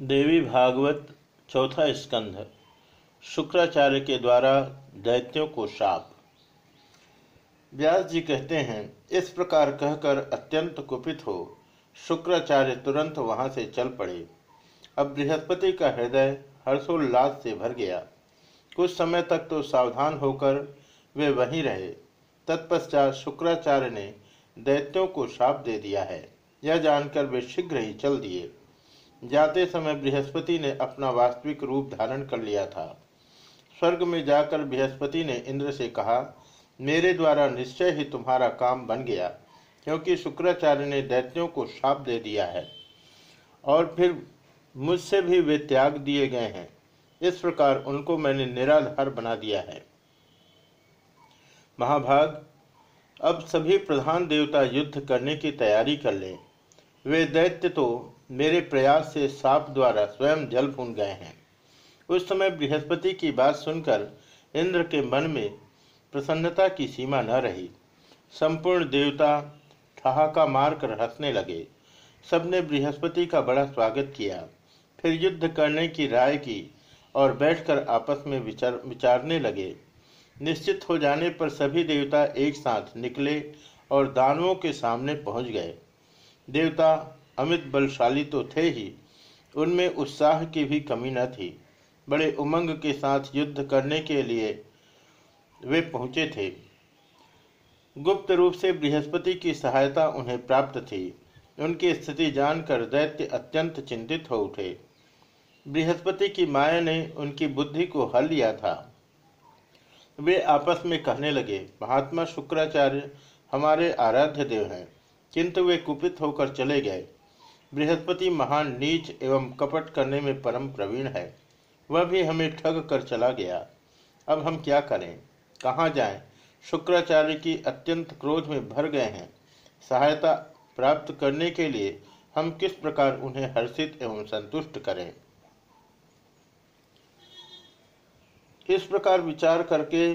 देवी भागवत चौथा स्कंध, शुक्राचार्य के द्वारा दैत्यों को शाप व्यास जी कहते हैं, इस प्रकार कहकर अत्यंत कुपित हो, शुक्राचार्य तुरंत वहाँ से चल पड़े। अब बृहस्पति का हृदय हर्षोल्लास से भर गया। कुछ समय तक तो सावधान होकर वे वहीं रहे। तत्पश्चात शुक्राचार्य ने दैत्यों को शाप दे दिया है। यह जानकर वे शीघ्र ही चल दिए। जाते समय बृहस्पति ने अपना वास्तविक रूप धारण कर लिया था। स्वर्ग में जाकर बृहस्पति ने इंद्र से कहा, मेरे द्वारा निश्चय ही तुम्हारा काम बन गया, क्योंकि शुक्राचार्य ने दैत्यों को शाप दे दिया है, और फिर मुझसे भी वे त्याग दिए गए हैं। इस प्रकार उनको मैंने निराधार बना दिया है। महाभाग, अब सभी प्रधान देवता युद्ध करने की तैयारी कर ले। वे दैत्य तो मेरे प्रयास से साप द्वारा स्वयं जल फून गए हैं। उस समय बृहस्पति की बात सुनकर इंद्र के मन में प्रसन्नता की सीमा न रही। संपूर्ण देवता ठहाका मारकर हंसने लगे। सबने बृहस्पति का बड़ा स्वागत किया। फिर युद्ध करने की राय की और बैठकर आपस में विचार, विचारने लगे। निश्चित हो जाने पर सभी देवता एक साथ निकले और दानवों के सामने पहुँच गए। देवता अमित बलशाली तो थे ही, उनमें उत्साह की भी कमी न थी। बड़े उमंग के साथ युद्ध करने के लिए वे पहुँचे थे। गुप्त रूप से बृहस्पति की सहायता उन्हें प्राप्त थी। उनकी स्थिति जानकर दैत्य अत्यंत चिंतित हो उठे। बृहस्पति की माया ने उनकी बुद्धि को हल लिया था। वे आपस में कहने लगे, महात्मा शुक्राचार्य, हमारे आराध्य देव हैं। किंतु वे कुपित होकर चले गए। बृहस्पति महान नीच एवं कपट करने में परम प्रवीण है। वह भी हमें ठग कर चला गया। अब हम क्या करें? कहाँ जाएँ? शुक्राचार्य की अत्यंत क्रोध में भर गए हैं। सहायता प्राप्त करने के लिए हम किस प्रकार उन्हें हर्षित एवं संतुष्ट करें? इस प्रकार विचार करके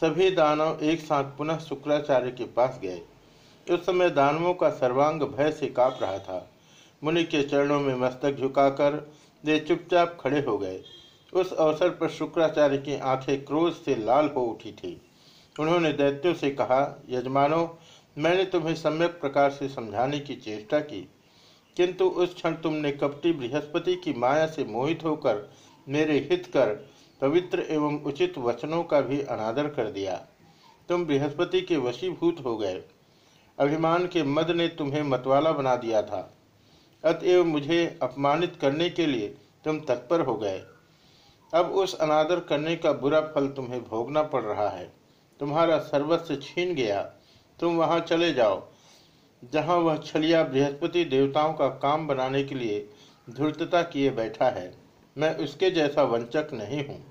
सभी दानव एक साथ पुनः शुक्राचार्य के पास गए। उस समय दानवों का सर्वांग भय से काप रहा था। मुनि के चरणों में मस्तक झुकाकर वे चुपचाप खड़े हो गए। उस अवसर पर शुक्राचार्य की आँखें क्रोध से लाल हो उठी थी। उन्होंने दैत्यों से कहा, यजमानों, मैंने तुम्हें सम्यक प्रकार से समझाने की चेष्टा की, किंतु उस क्षण तुमने कपटी बृहस्पति की माया से मोहित होकर मेरे हित कर पवित्र एवं उचित वचनों का भी अनादर कर दिया। तुम बृहस्पति के वशीभूत हो गए। अभिमान के मद ने तुम्हें मतवाला बना दिया था। अतएव मुझे अपमानित करने के लिए तुम तत्पर हो गए। अब उस अनादर करने का बुरा फल तुम्हें भोगना पड़ रहा है। तुम्हारा सर्वस्व छीन गया। तुम वहाँ चले जाओ, जहाँ वह छलिया बृहस्पति देवताओं का काम बनाने के लिए धूर्तता किए बैठा है। मैं उसके जैसा वंचक नहीं हूँ।